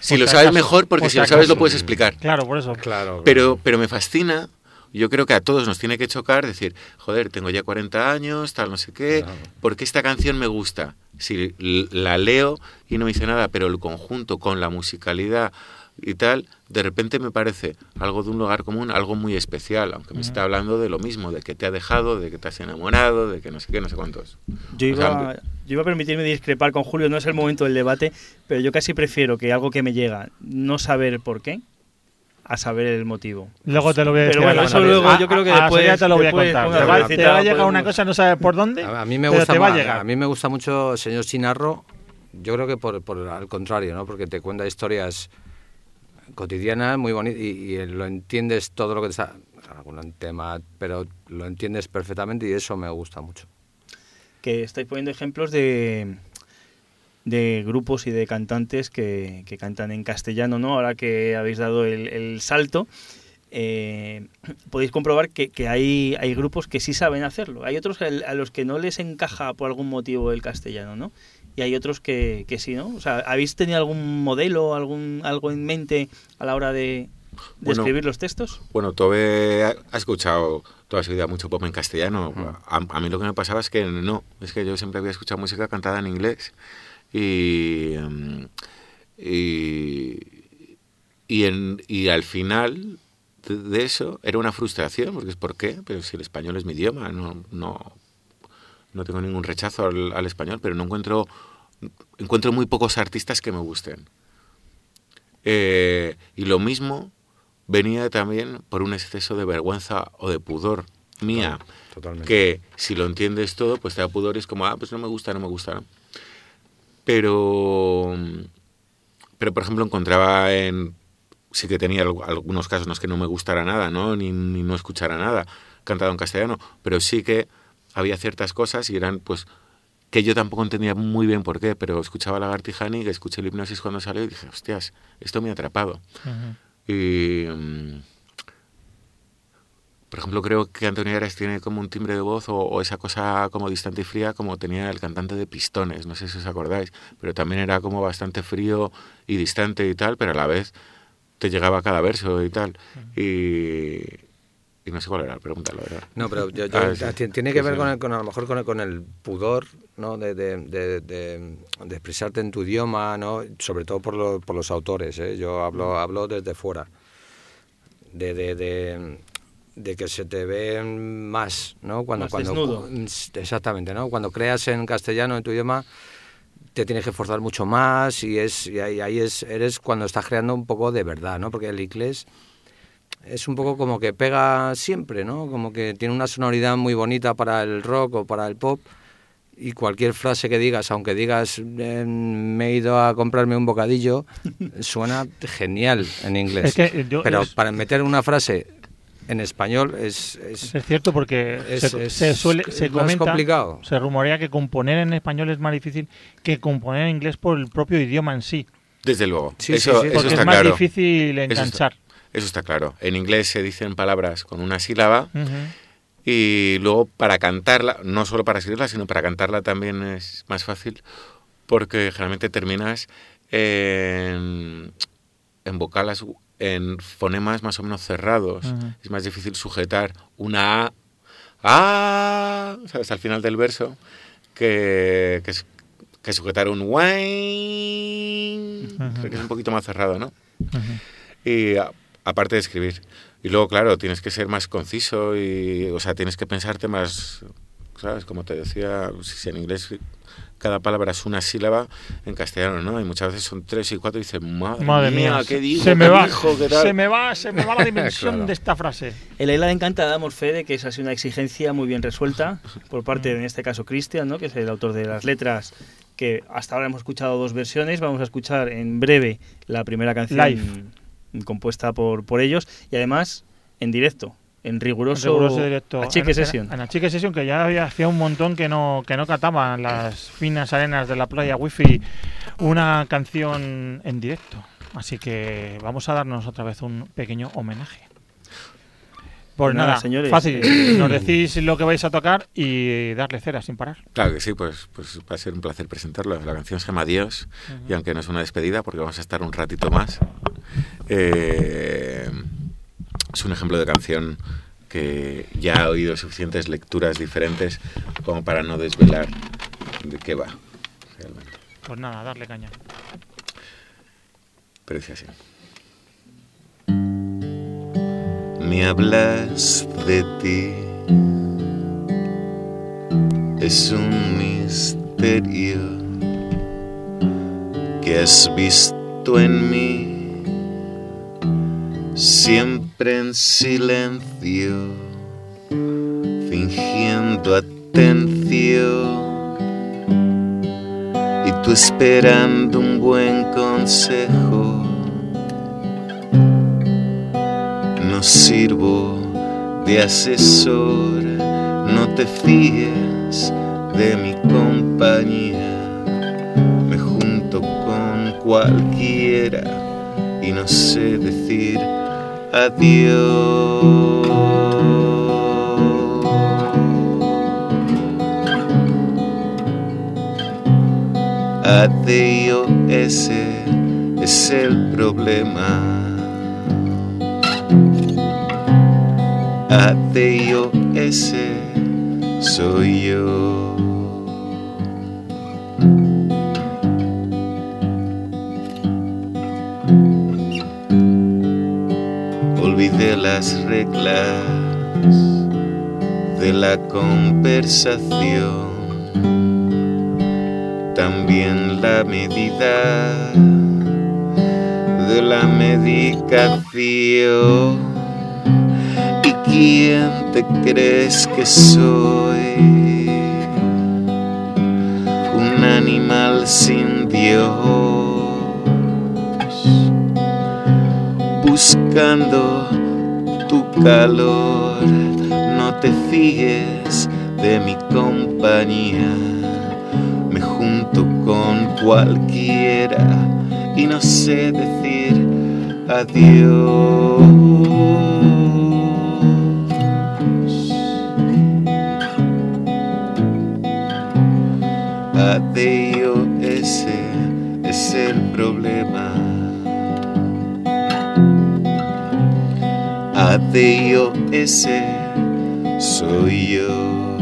Si lo sabes mejor, porque si lo sabes lo puedes explicar. Claro, por eso. Claro, Pero, pero me fascina yo creo que a todos nos tiene que chocar decir, joder, tengo ya 40 años, tal, no sé qué, ¿por qué esta canción me gusta? Si la leo y no me dice nada, pero el conjunto con la musicalidad, y tal, de repente me parece algo de un lugar común, algo muy especial, aunque me está hablando de lo mismo, de que te ha dejado, de que te has enamorado, de que no sé qué, no sé cuántos. Yo iba, yo iba a permitirme discrepar con Julio, no es el momento del debate, pero yo casi prefiero que algo que me llega, no saber por qué, a saber el motivo. Luego te lo voy a decir. Pero bueno, eso luego yo creo que después, ya te lo voy a contar. Te va, te va a llegar una cosa, no sabes por dónde. A, mí me gusta, a, a mí me gusta mucho el señor Chinarro. Yo creo que por, por al contrario, ¿no? Porque te cuenta historias cotidiana, muy bonita, y, lo entiendes todo lo que te está... algún tema, pero lo entiendes perfectamente y eso me gusta mucho. Que estáis poniendo ejemplos de, de grupos y de cantantes que, que, cantan en castellano, ¿no? Ahora que habéis dado el, salto, eh, podéis comprobar que, que, hay, hay grupos que sí saben hacerlo. Hay otros a los que no les encaja por algún motivo el castellano, ¿no? Y hay otros que, que sí, ¿no? O sea, ¿habéis tenido algún modelo, algún algo en mente a la hora de, escribir los textos? Bueno, Tobe ha escuchado toda su vida mucho pop en castellano. a, mí lo que me pasaba es que no, es que yo siempre había escuchado música cantada en inglés y, em, y, y, en, y al final de, eso era una frustración, porque es ¿por qué? Pero si el español es mi idioma, no, no, no tengo ningún rechazo al, al español, pero no encuentro encuentro muy pocos artistas que me gusten. Eh, y lo mismo venía también por un exceso de vergüenza o de pudor mía. Que si lo entiendes todo, pues te da pudor y es como, ah, pues no me gusta, no me gusta. Pero, pero por ejemplo, encontraba en. Sí que tenía algunos casos en los que no me gustara nada, ¿no? Ni, ni no escuchara nada cantado en castellano, pero sí que había ciertas cosas y eran, pues, que yo tampoco entendía muy bien por qué, pero escuchaba Lagartijani, que escuché el hipnosis cuando salió y dije, hostias, esto me ha atrapado. Y. Mm, por ejemplo, creo que Antonio Ares tiene como un timbre de voz o, esa cosa como distante y fría como tenía el cantante de Pistones, no sé si os acordáis, pero también era como bastante frío y distante y tal, pero a la vez te llegaba cada verso y tal. Y, no sé cuál era la pregunta, la verdad. No, pero ah, [laughs] tiene que ver con, a lo mejor con el, con el pudor ¿no? De, de, de, expresarte en tu idioma, ¿no? sobre todo por, por los autores. ¿eh? Yo hablo, hablo desde fuera. de, de que se te ve más, ¿no? Cuando, cuando exactamente, ¿no? Cuando creas en castellano en tu idioma te tienes que esforzar mucho más y es y ahí, ahí, es eres cuando estás creando un poco de verdad, ¿no? Porque el inglés es un poco como que pega siempre, ¿no? Como que tiene una sonoridad muy bonita para el rock o para el pop y cualquier frase que digas, aunque digas eh, me he ido a comprarme un bocadillo, [laughs] suena genial en inglés. Pero para meter una frase en español es... Es, cierto porque se, suele, se comenta, complicado. se rumorea que componer en español es más difícil que componer en inglés por el propio idioma en sí. Desde luego. Sí, eso, porque es más difícil enganchar. Eso está, claro. En inglés se dicen palabras con una sílaba y luego para cantarla, no solo para escribirla, sino para cantarla también es más fácil porque generalmente terminas en, en vocales en fonemas más o menos cerrados. Es más difícil sujetar una A, ¡Ah! ¿sabes? al final del verso que, que, sujetar un wine, que es un poquito más cerrado, ¿no? Y aparte de escribir. Y luego, claro, tienes que ser más conciso y, o sea, tienes que pensarte más, ¿sabes? Como te decía, si en inglés cada palabra es una sílaba en castellano, ¿no? Y muchas veces son tres y cuatro y dices, madre, mía, ¿qué digo? Se me, va, se me va, se me va la dimensión [laughs] de esta frase. El Aila encanta damos fe de que esa es una exigencia muy bien resuelta por parte, en este caso, Cristian, ¿no? Que es el autor de las letras que hasta ahora hemos escuchado dos versiones, vamos a escuchar en breve la primera canción Live. Compuesta por, por ellos y además en directo en riguroso, directo. Achique Session. En, Achique Session, que ya había hacía un montón que no, que no cataban las finas arenas de la playa wifi una canción en directo. Así que vamos a darnos otra vez un pequeño homenaje. Pues nada, señores. fácil. [clears throat] Nos decís lo que vais a tocar y darle cera sin parar. Claro que sí, pues, pues va a ser un placer presentarlo. La canción se llama Dios, y aunque no es una despedida, porque vamos a estar un ratito más, eh, es un ejemplo de canción que ya ha oído suficientes lecturas diferentes como para no desvelar de qué va. Pues nada, darle caña. Pero dice así. Me hablas de ti. Es un misterio que has visto en mí siempre en silencio, fingiendo atención. Y tú esperando un buen consejo. No sirvo de asesor, no te fíes de mi compañía. Me junto con cualquiera y no sé decir adiós. Adiós, ese es el problema. Adiós, ese soy yo. De las reglas de la conversación, también la medida de la medicación. ¿Y quién te crees que soy? Un animal sin Dios, buscando calor. No te fíes de mi compañía, me junto con cualquiera y no sé decir adiós. Adiós, ese es el problema. Adiós, ese soy yo.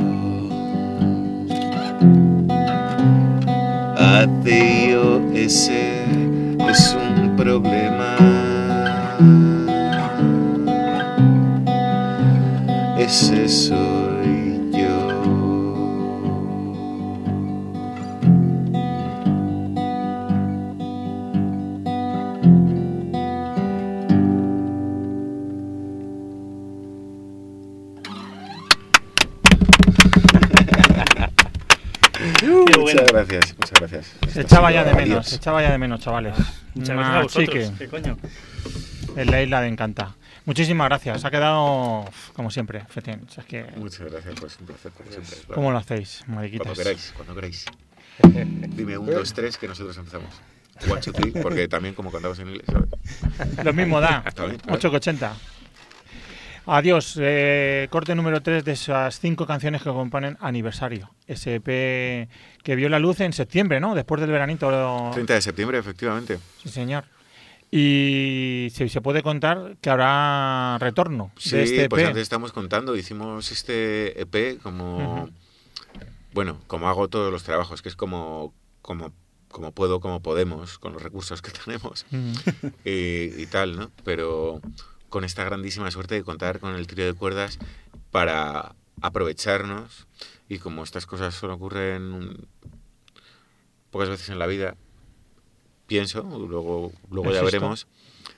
Ateo ese es un problema. Ese soy echaba ya de menos, echaba ya de menos, chavales. Ah, muchas gracias a vosotros, ¿Qué coño? En la isla de Encanta. Muchísimas gracias, ha quedado como siempre, Fetián. O sea, es que... Muchas gracias, pues un placer como siempre. Claro. ¿Cómo lo hacéis, mariquitas? Cuando queráis, cuando queráis. [laughs] Dime un, dos, tres, que nosotros empezamos. One, two, three, porque también como contamos en inglés, ¿sabes? Lo mismo da, 8,80. Adiós. eh, corte número 3 de esas cinco canciones que componen Aniversario. SP que vio la luz en septiembre, ¿no? Después del veranito. 30 de septiembre, efectivamente. Sí, señor. Y se, se puede contar que habrá retorno Sí, de este EP. pues antes estamos contando, hicimos este EP como, bueno, como hago todos los trabajos, que es como, como, como puedo, como podemos, con los recursos que [laughs] tenemos y tal, ¿no? Pero con esta grandísima suerte de contar con el trío de cuerdas para aprovecharnos y como estas cosas solo ocurren pocas veces en la vida, pienso, luego, luego ya veremos,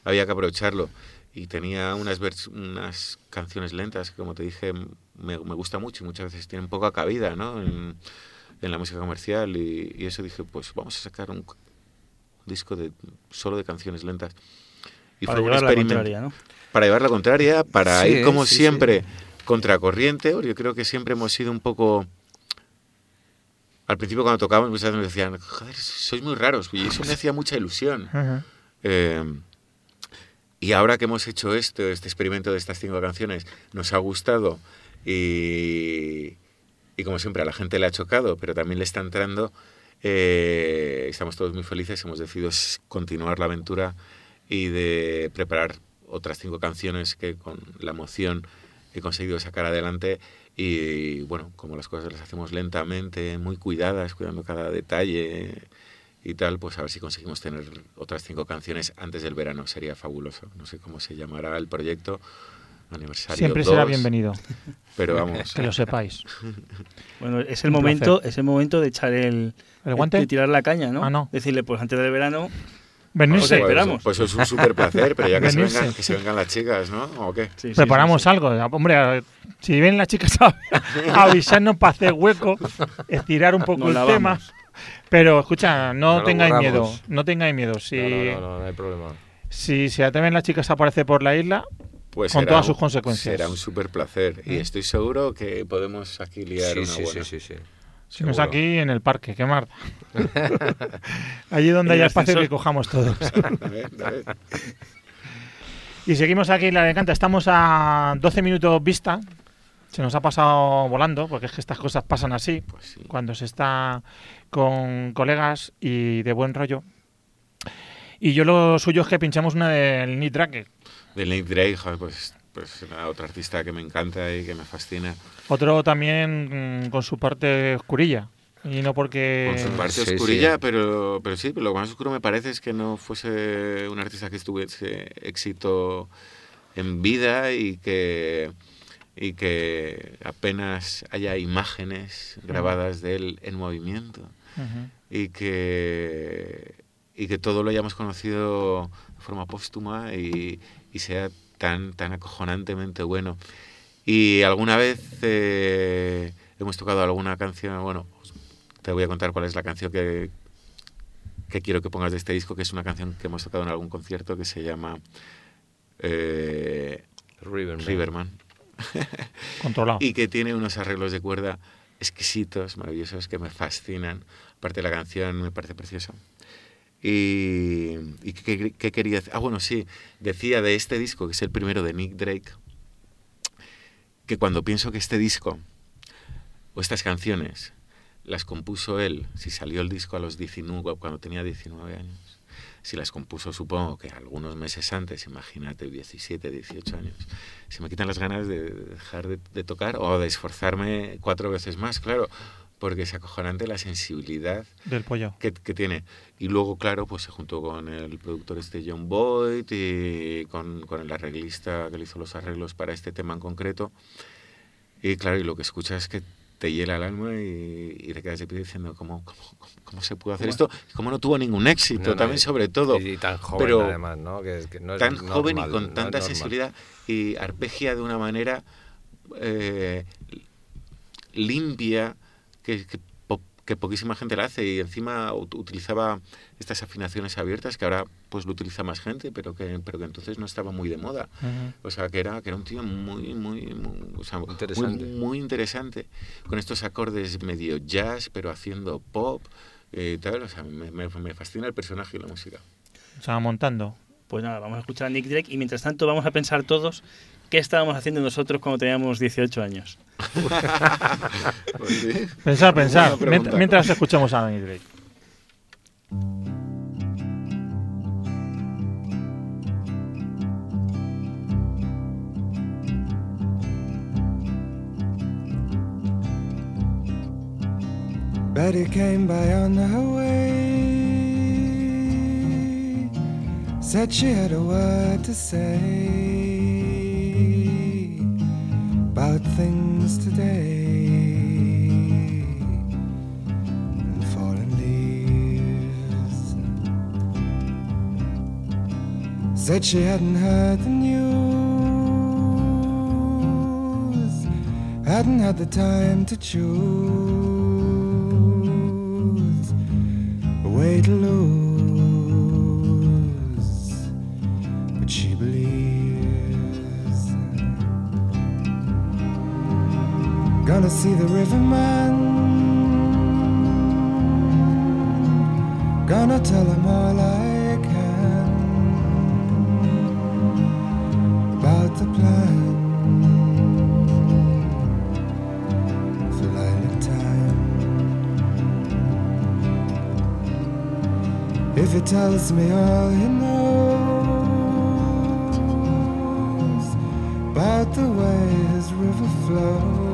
había que aprovecharlo. Y tenía unas, unas canciones lentas que, como te dije, me, me gusta mucho y muchas veces tienen poca cabida ¿no? en, en la música comercial. Y, y eso dije, pues vamos a sacar un, disco de solo de canciones lentas. Y Para fue un llevar la experimento contraria, ¿no? para llevar la contraria, para Sí, ir como sí, siempre contracorriente. porque Yo creo que siempre hemos sido un poco. Al principio, cuando tocábamos, muchas veces nos decían, joder, sois muy raros. Y eso me hacía mucha ilusión. [laughs] Eh, y ahora que hemos hecho esto, este experimento de estas cinco canciones, nos ha gustado y, y como siempre a la gente le ha chocado, pero también le está entrando, eh, estamos todos muy felices, hemos decidido continuar la aventura y de preparar otras cinco canciones que con la emoción he conseguido sacar adelante y bueno, como las cosas las hacemos lentamente, muy cuidadas, cuidando cada detalle y tal, pues a ver si conseguimos tener otras cinco canciones antes del verano, sería fabuloso. No sé cómo se llamará el proyecto, aniversario Siempre será 2, bienvenido, Pero vamos, [laughs] que lo sepáis. [laughs] Bueno, es el Un momento, es el momento de echar el, ¿El guante? de tirar la caña, ¿no? Ah, no. Decirle, pues antes del verano, Venirse. Ok, esperamos. Pues es un súper placer, pero ya que se, Venirse. vengan, que se vengan las chicas, ¿no? ¿O qué? sí, sí, Preparamos sí, sí. algo. Hombre, si vienen las chicas a, a avisarnos para hacer hueco, estirar un poco Nos el tema. Pero escucha, no, tengáis miedo. No tengáis miedo. Si, No, no, no, no, hay problema. si se atreven las chicas a aparecer por la isla, Pues Con será todas un- sus consecuencias. Será un súper placer. Y ¿Eh? estoy seguro que podemos aquí liar Sí, una sí, buena. sí, sí, sí. Si no es aquí en el parque, qué marda. [laughs] Allí donde haya espacio que cojamos todos. [laughs] Y seguimos aquí en la Alicante. Estamos a 12 minutos vista. Se nos ha pasado volando, porque es que estas cosas pasan así, Pues sí. cuando se está con colegas y de buen rollo. Y yo lo suyo es que pinchamos una del Need Drake. Del Nick Drake, joder, pues, pues una otra artista que me encanta y que me fascina. Otro también mm, con su parte oscurilla. Y no porque... Con su parte sí, oscurilla, Pero, pero sí, pero lo más oscuro me parece es que no fuese un artista que tuviese éxito en vida y que, y que apenas haya imágenes grabadas de él en movimiento Ujú. y que, y que todo lo hayamos conocido de forma póstuma y, sea tan, tan acojonantemente bueno. Y alguna vez eh, hemos tocado alguna canción, bueno, te voy a contar cuál es la canción que, que quiero que pongas de este disco, que es una canción que hemos tocado en algún concierto que se llama eh, Riverman. [laughs] Controlado. y que tiene unos arreglos de cuerda exquisitos, maravillosos, que me fascinan. Aparte la canción me parece preciosa. Y, ¿qué, quería decir? Ah, bueno, sí, decía de este disco, que es el primero de Nick Drake, que cuando pienso que este disco o estas canciones las compuso él, si salió el disco a los 19, cuando tenía 19 años, si las compuso supongo que algunos meses antes, imagínate, 17, 18 años, se me quitan las ganas de dejar de tocar o de esforzarme cuatro veces más, claro, porque es acojonante la sensibilidad del pollo que, tiene. Y luego, claro, pues se juntó con el productor este John Boyd y con, con, el arreglista que le hizo los arreglos para este tema en concreto. Y claro, y lo que escuchas es que te hiela el alma y, te quedas de pie diciendo cómo, cómo, cómo se pudo hacer esto y cómo no tuvo ningún éxito también sobre todo y, tan joven además ¿no? Que, no es tan joven y con tanta sensibilidad y arpegia de una manera eh, limpia que, poquísima gente la hace y encima utilizaba estas afinaciones abiertas que ahora pues lo utiliza más gente pero que pero que entonces no estaba muy de moda. O sea que era que era un tío muy muy muy, interesante. Muy, interesante con estos acordes medio jazz pero haciendo pop y tal o sea me, me, fascina el personaje y la música. Se va montando. Pues nada, vamos a escuchar a Nick Drake y mientras tanto vamos a pensar todos qué estábamos haciendo nosotros cuando teníamos 18 años. Pues pensar, pensar, mientras, escuchamos a Nick Drake. Betty came by on her way. Said she had a word to say about things today and fallen leaves. Said she hadn't heard the news, hadn't had the time to choose a way to lose. Gonna see the riverman. Gonna tell him all I can about the plan. If he tells me all he knows about the way his river flows.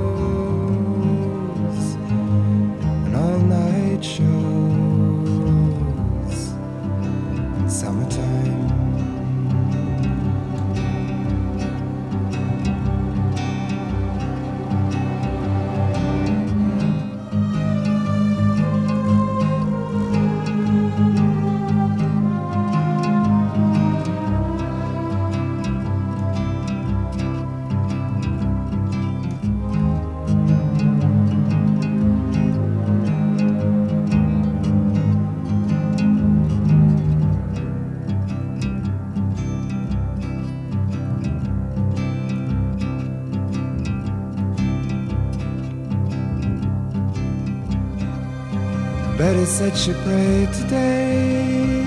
Said she prayed today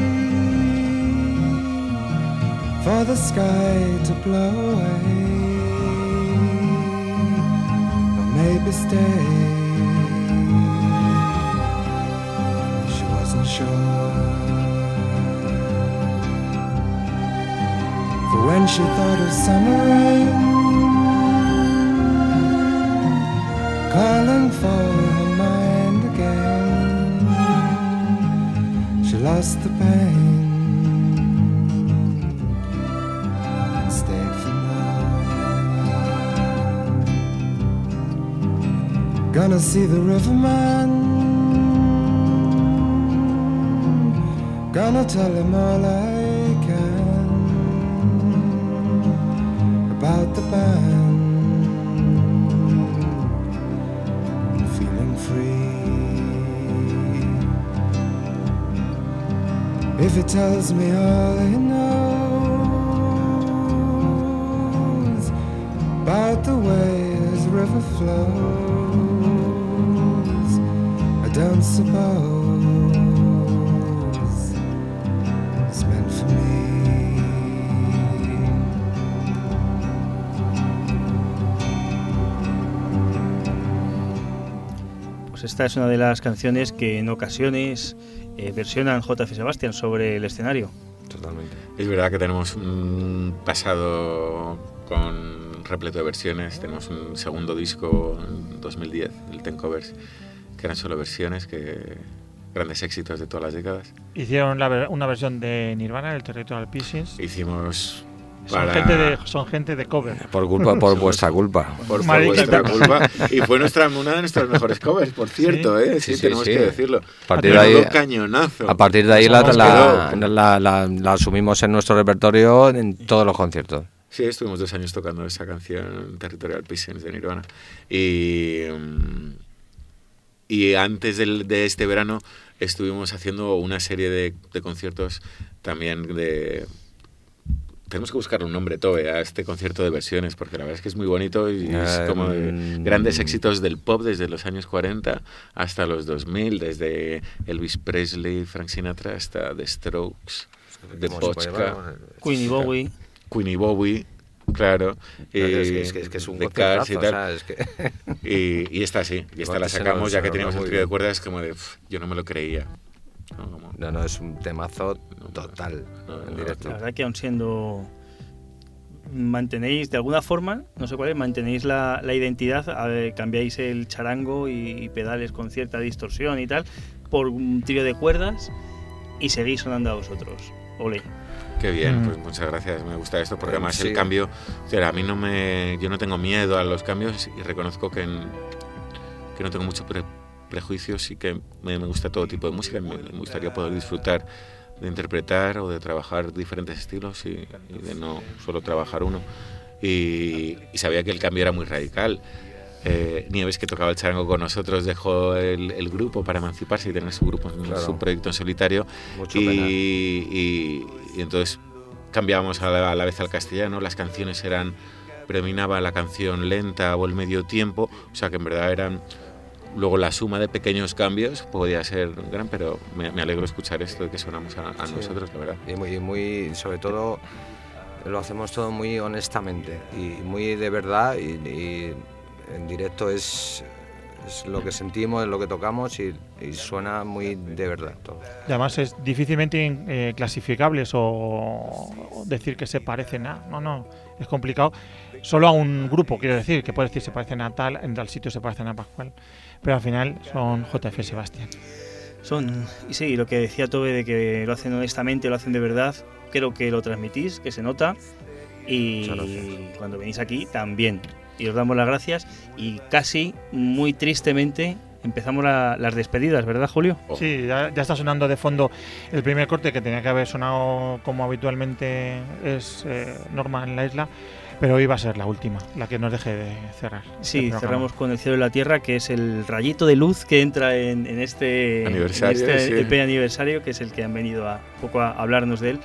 for the sky to blow away, or maybe stay. She wasn't sure. For when she thought of summer rain calling lost the pain and stayed for more. Gonna see the riverman. Gonna tell him all I can about the band. He tells me all it knows about the way this river flows, I don't suppose. Pues esta es una de las canciones que en ocasiones eh, versionan JF Sebastián sobre el escenario. Totalmente. Es verdad que tenemos un pasado con repleto de versiones. Tenemos un segundo disco en 2010, el Ten Covers, que eran solo versiones, que grandes éxitos de todas las décadas. Hicieron la una versión de Nirvana, el Territorial Pieces. Hicimos Son, para- gente de, son gente de cover. Por culpa, por vuestra culpa. por, por vuestra culpa. Y fue nuestra, una de nuestras mejores covers, por cierto, ¿eh? Sí, Sí, sí, tenemos sí. que decirlo. A partir de ahí- cañonazo. A partir de ahí la, la, la- la- la asumimos en nuestro repertorio en todos los conciertos. Sí, estuvimos dos años tocando esa canción, Territorial Pieces de Nirvana. Y, mm, y antes del- de este verano estuvimos haciendo una serie de, de conciertos también de... Tenemos que buscar un nombre, Tobe, a este concierto de versiones, porque la verdad es que es muy bonito y es Eh, como de mm. grandes éxitos del pop desde los años 40 hasta los 2000, desde Elvis Presley, Frank Sinatra hasta The Strokes, The ¿Cómo se puede Pochka. Queenie Bowie. Queenie Bowie, claro. y Es que, es que- es que es un The Cars y o tal. sea, es que- Y, y esta sí, y esta la sacamos ya que teníamos el trío de cuerdas, como de, "Pf, yo no me lo creía. ¿No? No, es un temazo total en directo. La verdad que aún siendo mantenéis de alguna forma, no sé cuál es, mantenéis la, la identidad, a ver, cambiáis el charango y, y pedales con cierta distorsión y tal por un trío de cuerdas y seguís sonando a vosotros. Ole. Qué bien, Mm. pues muchas gracias, me gusta esto porque Eh, además sí. el cambio, o sea, a mí no me, yo no tengo miedo a los cambios y reconozco que, en- que no tengo muchos pre- prejuicios y que me, gusta todo tipo de música, me, gustaría poder disfrutar de interpretar o de trabajar diferentes estilos y, y de no solo trabajar uno. Y, y sabía que el cambio era muy radical. Eh, Nieves, que tocaba el charango con nosotros, dejó el, el grupo para emanciparse y tener su grupo, Claro. su proyecto en solitario. Mucho y- y entonces cambiábamos a la, a la vez al castellano, las canciones eran, predominaba la canción lenta o el medio tiempo, o sea que en verdad eran, luego la suma de pequeños cambios podía ser gran, pero me, me alegro escuchar esto de que sonamos a, a Sí. nosotros, la verdad. Y muy, muy, sobre todo, lo hacemos todo muy honestamente y muy de verdad y, y en directo es, es lo que sentimos, es lo que tocamos y, y suena muy de verdad todo. Y además es difícilmente eh, clasificables o, o decir que se parecen a. No, no, es complicado. Solo a un grupo, quiero decir, que puede decir se parecen a tal, en tal sitio se parecen a Pascual. Pero al final son JF Sebastián. Son, y sí, lo que decía Tobe de que lo hacen honestamente, lo hacen de verdad, creo que lo transmitís, que se nota. Y cuando venís aquí también. Y os damos las gracias. Y casi, muy tristemente, empezamos la- las despedidas, ¿verdad, Julio? Oh. Sí, ya, ya está sonando de fondo el primer corte que tenía que haber sonado como habitualmente es eh, norma en la isla, pero hoy va a ser la última, la que nos deje de cerrar. Sí, cerramos con El cielo y la tierra, que es el rayito de luz que entra en, en este, Aniversario, en este sí. EP aniversario, que es el que han venido a un poco a hablarnos de él.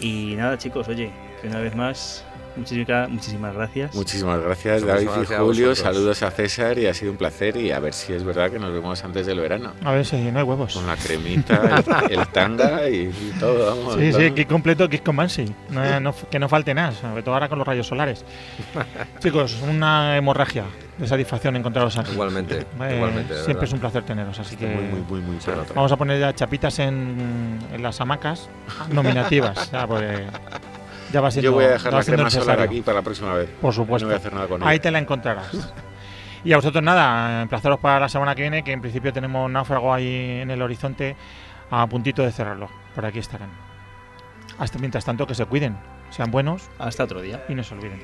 Y nada, chicos, oye, que una vez más, muchísimas, muchísimas gracias. Muchísimas gracias, Muchísimas David gracias y Julio. Saludos a César y ha sido un placer. Y a ver si es verdad que nos vemos antes del verano. A ver si no hay huevos. Con la cremita, el, el tanga y, y todo. Vamos, Sí, sí, kit completo, kit con Mansi. No, no- que no falte nada, sobre todo ahora con los rayos solares. [laughs] Chicos, una hemorragia de satisfacción encontraros aquí. Igualmente, Eh, igualmente. siempre verdad. es un placer teneros, así que Muy, muy, muy, muy vamos a poner ya chapitas en, en las hamacas nominativas. ya, porque ya va siendo, Yo voy a dejar la crema solar aquí para la próxima vez. Por No supuesto. voy a hacer nada con Ahí ella. te la encontrarás. Y a vosotros nada, emplazaros para la semana que viene, que en principio tenemos náufrago ahí en el horizonte a puntito de cerrarlo. Por aquí estarán. Hasta mientras tanto que se cuiden, sean buenos Hasta otro día. y no se olviden.